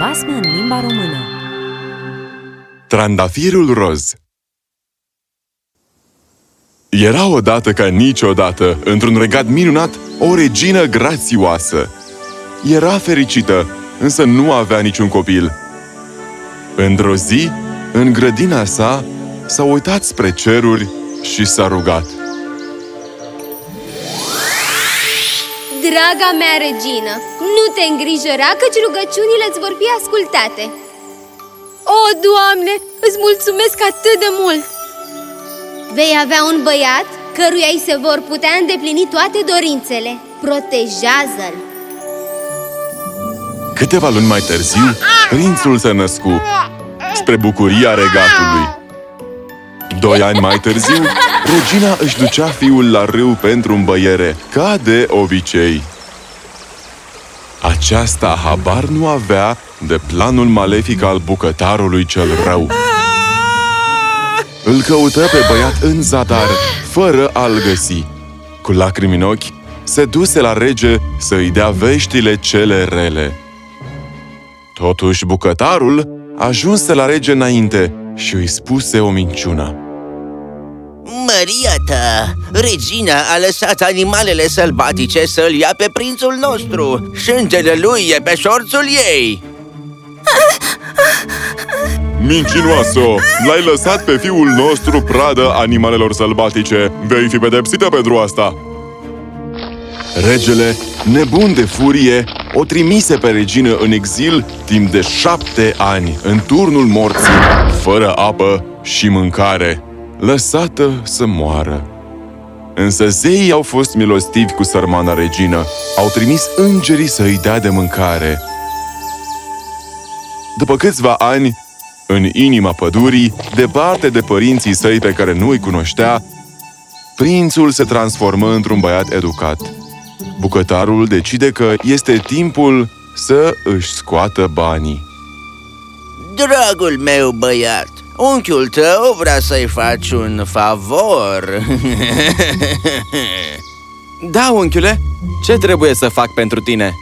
basme în limba română Trandafirul roz Era odată ca niciodată, într-un regat minunat, o regină grațioasă. Era fericită, însă nu avea niciun copil. Într-o zi, în grădina sa, s-a uitat spre ceruri și s-a rugat. Draga mea regină, nu te îngrijora căci rugăciunile îți vor fi ascultate O, Doamne, îți mulțumesc atât de mult! Vei avea un băiat căruia îi se vor putea îndeplini toate dorințele Protejează-l! Câteva luni mai târziu, prințul se născu, spre bucuria regatului. Doi ani mai târziu, regina își ducea fiul la râu pentru îmbăiere, ca de obicei. Aceasta habar nu avea de planul malefic al bucătarului cel rău. Îl căută pe băiat în zadar, fără a-l găsi. Cu lacrimi în ochi, se duse la rege să îi dea veștile cele rele. Totuși, bucătarul ajunse la rege înainte și îi spuse o minciună. Măria ta, regina a lăsat animalele sălbatice să-l ia pe prințul nostru Șângele lui e pe șorțul ei Mincinoasă! L-ai lăsat pe fiul nostru pradă animalelor sălbatice. Vei fi pedepsită pentru asta! Regele, nebun de furie, o trimise pe regină în exil timp de șapte ani, în turnul morții, fără apă și mâncare, lăsată să moară. Însă zeii au fost milostivi cu sărmana regină, au trimis îngerii să îi dea de mâncare. După câțiva ani, în inima pădurii, departe de părinții săi pe care nu îi cunoștea, prințul se transformă într-un băiat educat. Bucătarul decide că este timpul să își scoată banii. Dragul meu băiat, unchiul tău vrea să-i faci un favor Da, unchiule, ce trebuie să fac pentru tine?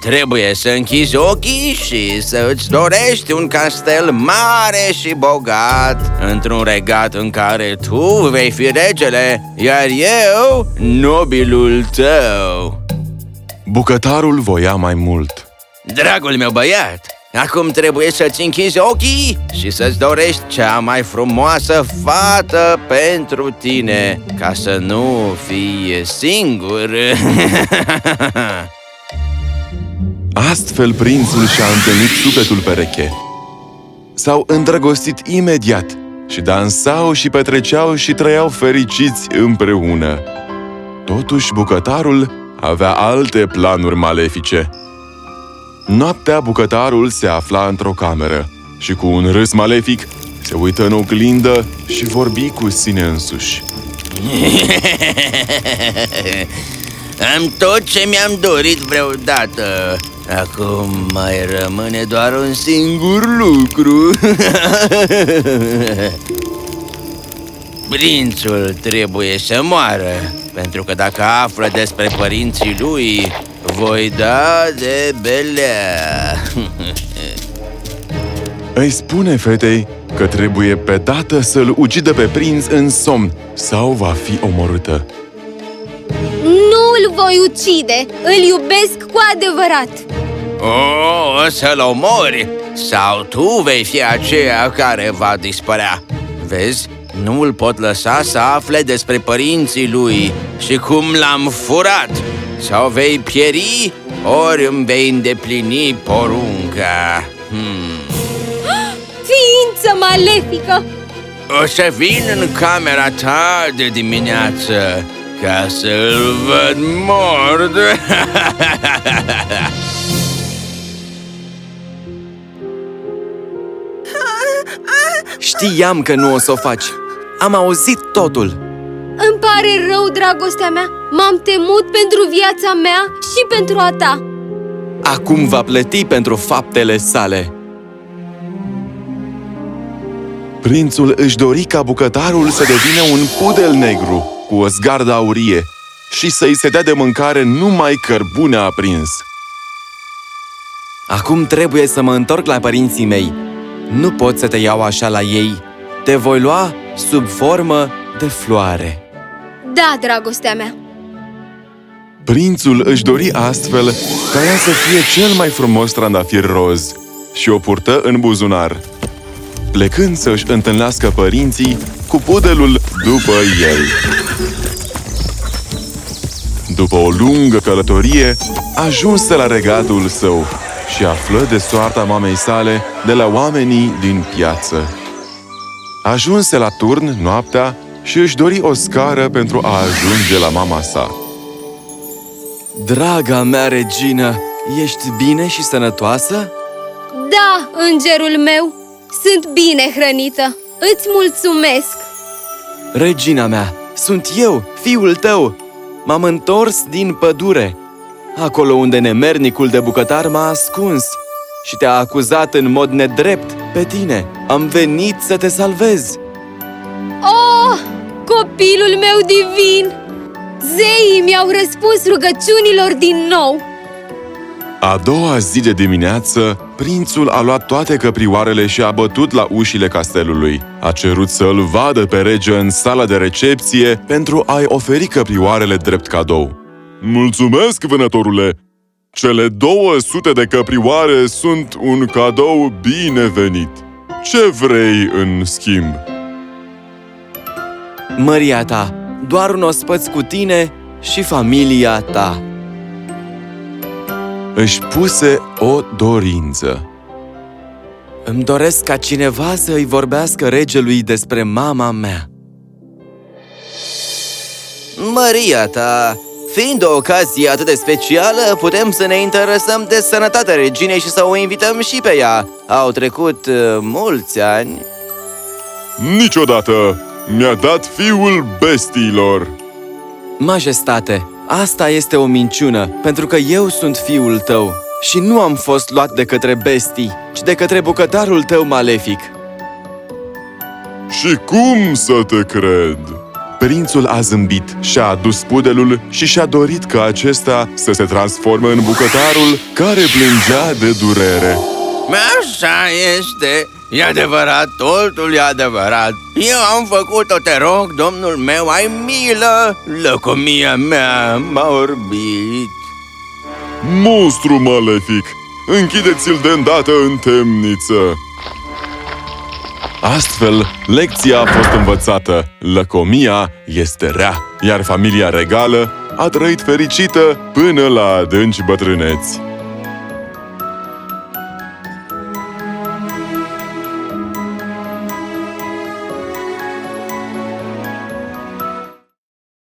Trebuie să închizi ochii și să îți dorești un castel mare și bogat Într-un regat în care tu vei fi regele, iar eu nobilul tău Bucătarul voia mai mult. Dragul meu băiat, acum trebuie să-ți închizi ochii și să-ți dorești cea mai frumoasă fată pentru tine Ca să nu fii singur Astfel prințul și-a întâlnit sufletul pereche. S-au îndrăgostit imediat și dansau și petreceau și trăiau fericiți împreună. Totuși, bucătarul avea alte planuri malefice. Noaptea, bucătarul se afla într-o cameră și cu un râs malefic se uită în oglindă și vorbi cu sine însuși. Am tot ce mi-am dorit vreodată Acum mai rămâne doar un singur lucru Prințul trebuie să moară Pentru că dacă află despre părinții lui Voi da de belea Îi spune fetei că trebuie pe dată să-l ucidă pe prinț în somn sau va fi omorâtă. Nu îl voi ucide! Îl iubesc cu adevărat! O, să-l omori Sau tu vei fi aceea care va dispărea Vezi, nu îl pot lăsa să afle despre părinții lui Și cum l-am furat Sau vei pieri, ori îmi vei îndeplini porunca hmm. Ființă malefică! O să vin în camera ta de dimineață Ca să-l văd mort Știam că nu o să o faci Am auzit totul Îmi pare rău, dragostea mea M-am temut pentru viața mea și pentru a ta Acum va plăti pentru faptele sale Prințul își dori ca bucătarul să devină un pudel negru cu o zgardă aurie și să-i se dea de mâncare numai cărbune aprins. Acum trebuie să mă întorc la părinții mei. Nu pot să te iau așa la ei. Te voi lua sub formă de floare. Da, dragostea mea! Prințul își dori astfel ca ea să fie cel mai frumos trandafir roz și o purtă în buzunar, plecând să-și întâlnească părinții cu pudelul după el. După o lungă călătorie, ajunse la regatul său și află de soarta mamei sale de la oamenii din piață. Ajunse la turn noaptea și își dori o scară pentru a ajunge la mama sa. Draga mea regină, ești bine și sănătoasă? Da, îngerul meu! Sunt bine hrănită! Îți mulțumesc! Regina mea, sunt eu, fiul tău! M-am întors din pădure, acolo unde nemernicul de bucătar m-a ascuns și te-a acuzat în mod nedrept pe tine. Am venit să te salvez! Oh, copilul meu divin! Zeii mi-au răspuns rugăciunilor din nou! A doua zi de dimineață, prințul a luat toate căprioarele și a bătut la ușile castelului. A cerut să-l vadă pe rege în sala de recepție pentru a-i oferi căprioarele drept cadou. Mulțumesc, vânătorule! Cele 200 de căprioare sunt un cadou binevenit. Ce vrei în schimb? Măria ta, doar un ospăț cu tine și familia ta. Își puse o dorință. Îmi doresc ca cineva să îi vorbească regelui despre mama mea. Maria ta, fiind o ocazie atât de specială, putem să ne interesăm de sănătatea reginei și să o invităm și pe ea. Au trecut uh, mulți ani. Niciodată! Mi-a dat fiul bestiilor! Majestate, asta este o minciună, pentru că eu sunt fiul tău și nu am fost luat de către bestii, ci de către bucătarul tău malefic. Și cum să te cred? Prințul a zâmbit și-a adus pudelul și și-a dorit ca acesta să se transforme în bucătarul care plângea de durere. Așa este, e adevărat, totul e adevărat Eu am făcut-o, te rog, domnul meu, ai milă Lăcomia mea m-a orbit Monstru malefic! Închideți-l de îndată în temniță! Astfel, lecția a fost învățată. Lăcomia este rea, iar familia regală a trăit fericită până la adânci bătrâneți.